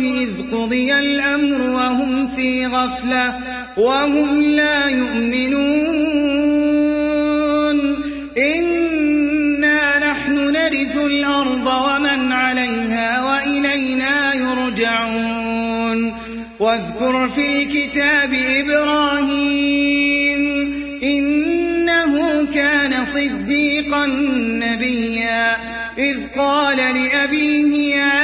الحسرة إذ قضي الأمر وهم في غفلة وهم لا يؤمنون. إنا نحن نرث الأرض ومن عليها وإلينا يرجعون. واذكر في الكتاب إبراهيم إنه كان صديقا نبيا. إذ قال لأبيه يا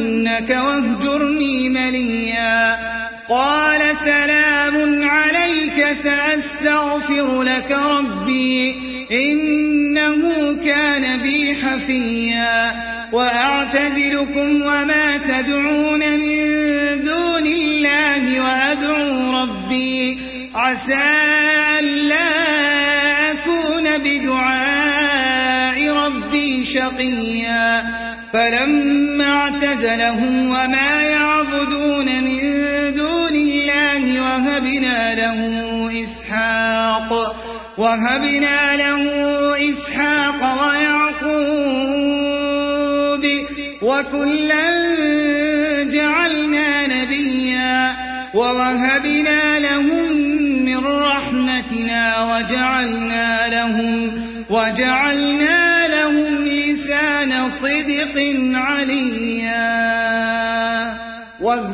واهجرني مليا. قال سلام عليك سأستغفر لك ربي. إنه كان بي حفيا. وأعتذركم وما تدعون من دون الله وأدعو ربي. عسى ألا أكون بدعاء ربي شقيا. فلما اعتزلهم وما يعبدون من دون الله وهبنا له إسحاق وهبنا له إسحاق ويعقوب وكلا جعلنا نبيا ووهبنا لهم من رحمتنا وجعلنا لهم وجعلنا لهم لسان صدق عليا.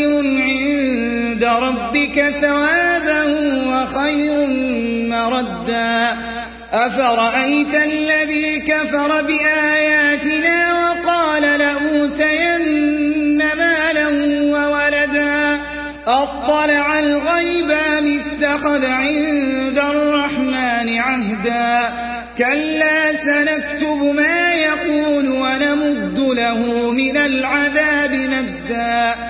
خير عند ربك ثوابا وخير مردا. أفرأيت الذي كفر بآياتنا وقال لأوتين مالا وولدا؟ أطلع الغيب اتخذ عند الرحمن عهدا؟ كلا سنكتب ما يقول ونمد له من العذاب مدا.